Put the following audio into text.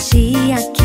Hoje aqui.